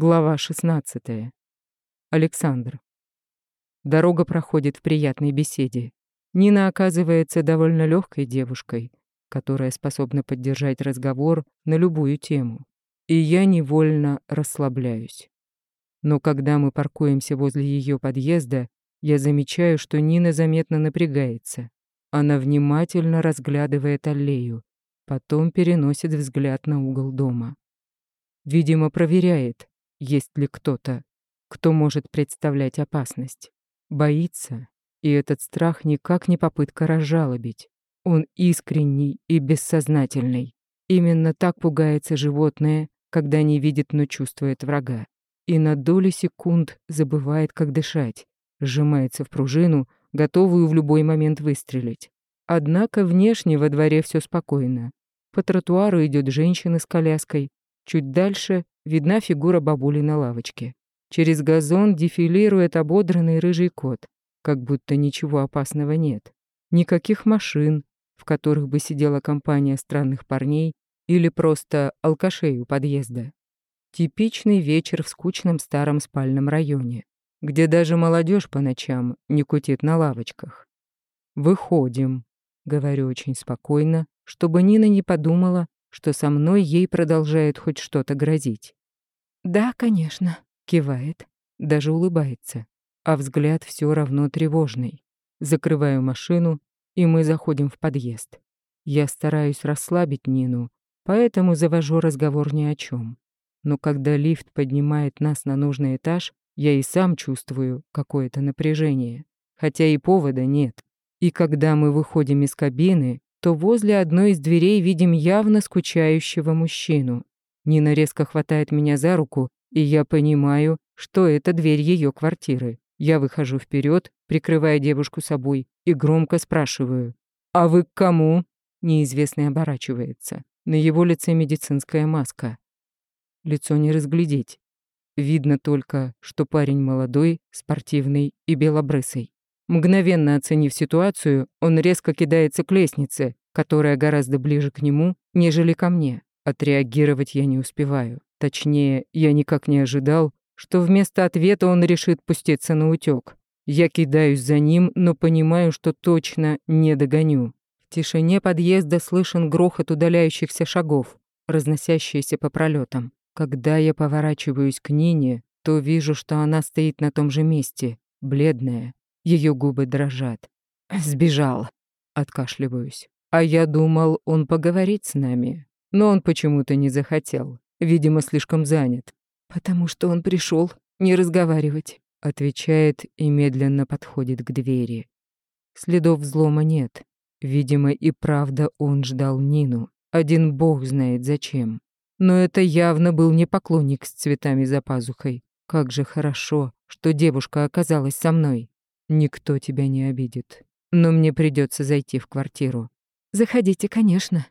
Глава 16. Александр. Дорога проходит в приятной беседе. Нина оказывается довольно легкой девушкой, которая способна поддержать разговор на любую тему. И я невольно расслабляюсь. Но когда мы паркуемся возле ее подъезда, я замечаю, что Нина заметно напрягается. Она внимательно разглядывает аллею, потом переносит взгляд на угол дома. Видимо, проверяет, есть ли кто-то, кто может представлять опасность. Боится, и этот страх никак не попытка разжалобить. Он искренний и бессознательный. Именно так пугается животное, когда не видит, но чувствует врага. И на доли секунд забывает, как дышать, сжимается в пружину, готовую в любой момент выстрелить. Однако внешне во дворе все спокойно. По тротуару идет женщина с коляской. Чуть дальше видна фигура бабули на лавочке. Через газон дефилирует ободранный рыжий кот, как будто ничего опасного нет. Никаких машин, в которых бы сидела компания странных парней или просто алкашей у подъезда. Типичный вечер в скучном старом спальном районе, где даже молодежь по ночам не кутит на лавочках. «Выходим», — говорю очень спокойно, чтобы Нина не подумала, что со мной ей продолжает хоть что-то грозить. «Да, конечно», — кивает, даже улыбается, а взгляд все равно тревожный. Закрываю машину, и мы заходим в подъезд. Я стараюсь расслабить Нину, поэтому завожу разговор ни о чем. Но когда лифт поднимает нас на нужный этаж, я и сам чувствую какое-то напряжение, хотя и повода нет. И когда мы выходим из кабины, то возле одной из дверей видим явно скучающего мужчину. Нина резко хватает меня за руку, и я понимаю, что это дверь ее квартиры. Я выхожу вперед, прикрывая девушку собой, и громко спрашиваю. «А вы к кому?» Неизвестный оборачивается. На его лице медицинская маска. Лицо не разглядеть. Видно только, что парень молодой, спортивный и белобрысый. Мгновенно оценив ситуацию, он резко кидается к лестнице, которая гораздо ближе к нему, нежели ко мне. Отреагировать я не успеваю. Точнее, я никак не ожидал, что вместо ответа он решит пуститься на утёк. Я кидаюсь за ним, но понимаю, что точно не догоню. В тишине подъезда слышен грохот удаляющихся шагов, разносящиеся по пролетам. Когда я поворачиваюсь к Нине, то вижу, что она стоит на том же месте, бледная. Ее губы дрожат. «Сбежал», — откашливаюсь. «А я думал, он поговорит с нами, но он почему-то не захотел. Видимо, слишком занят. «Потому что он пришел не разговаривать», — отвечает и медленно подходит к двери. Следов взлома нет. Видимо, и правда он ждал Нину. Один бог знает зачем. Но это явно был не поклонник с цветами за пазухой. Как же хорошо, что девушка оказалась со мной. Никто тебя не обидит. Но мне придется зайти в квартиру. Заходите, конечно.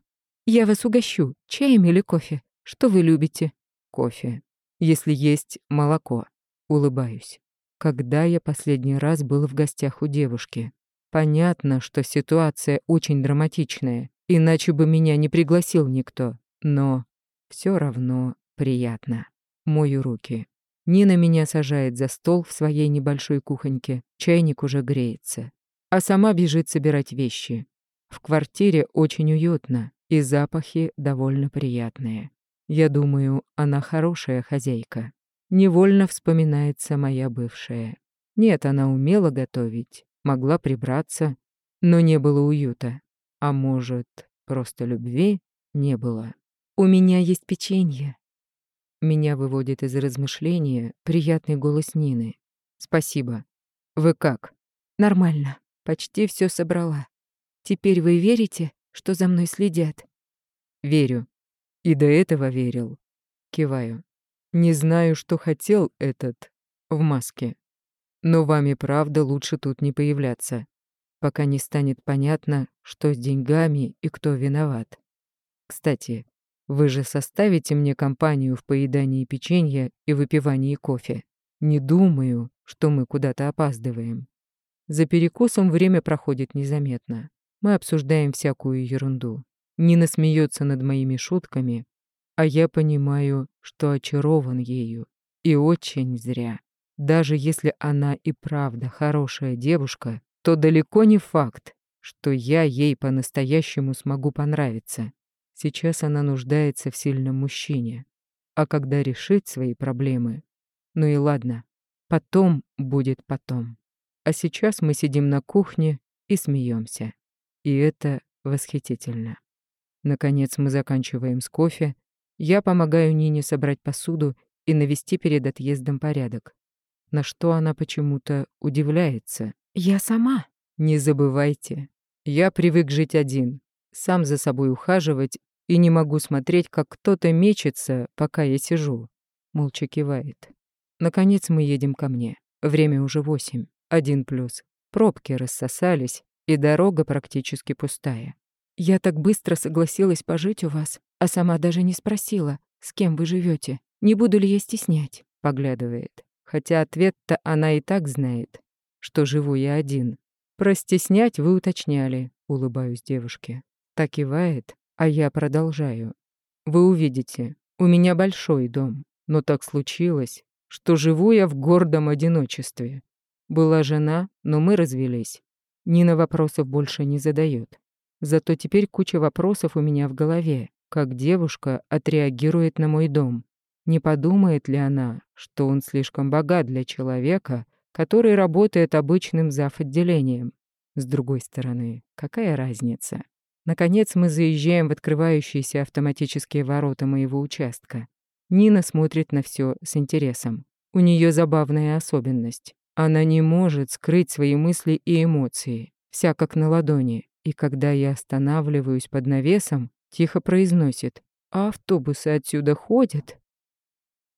Я вас угощу, чаем или кофе. Что вы любите? Кофе. Если есть молоко. Улыбаюсь. Когда я последний раз был в гостях у девушки? Понятно, что ситуация очень драматичная, иначе бы меня не пригласил никто. Но все равно приятно. Мою руки. Нина меня сажает за стол в своей небольшой кухоньке. Чайник уже греется. А сама бежит собирать вещи. В квартире очень уютно и запахи довольно приятные. Я думаю, она хорошая хозяйка. Невольно вспоминается моя бывшая. Нет, она умела готовить, могла прибраться, но не было уюта. А может, просто любви не было. «У меня есть печенье». Меня выводит из размышления приятный голос Нины. «Спасибо. Вы как?» «Нормально. Почти все собрала. Теперь вы верите, что за мной следят. Верю. И до этого верил. Киваю. Не знаю, что хотел этот в маске. Но вам и правда лучше тут не появляться, пока не станет понятно, что с деньгами и кто виноват. Кстати, вы же составите мне компанию в поедании печенья и выпивании кофе. Не думаю, что мы куда-то опаздываем. За перекусом время проходит незаметно. Мы обсуждаем всякую ерунду. Нина смеется над моими шутками, а я понимаю, что очарован ею. И очень зря. Даже если она и правда хорошая девушка, то далеко не факт, что я ей по-настоящему смогу понравиться. Сейчас она нуждается в сильном мужчине. А когда решит свои проблемы, ну и ладно, потом будет потом. А сейчас мы сидим на кухне и смеемся. И это восхитительно. Наконец мы заканчиваем с кофе. Я помогаю Нине собрать посуду и навести перед отъездом порядок. На что она почему-то удивляется. «Я сама». «Не забывайте, я привык жить один, сам за собой ухаживать и не могу смотреть, как кто-то мечется, пока я сижу». Молча кивает. Наконец мы едем ко мне. Время уже восемь. Один плюс. Пробки рассосались, и дорога практически пустая. Я так быстро согласилась пожить у вас, а сама даже не спросила, с кем вы живете. Не буду ли я стеснять? Поглядывает. Хотя ответ-то она и так знает, что живу я один. Простеснять вы уточняли, улыбаюсь девушке. Так кивает, а я продолжаю. Вы увидите, у меня большой дом, но так случилось, что живу я в гордом одиночестве. Была жена, но мы развелись. Нина вопросов больше не задает. Зато теперь куча вопросов у меня в голове. Как девушка отреагирует на мой дом? Не подумает ли она, что он слишком богат для человека, который работает обычным зав-отделением? С другой стороны, какая разница? Наконец мы заезжаем в открывающиеся автоматические ворота моего участка. Нина смотрит на все с интересом. У нее забавная особенность. Она не может скрыть свои мысли и эмоции, вся как на ладони. И когда я останавливаюсь под навесом, тихо произносит «А автобусы отсюда ходят?»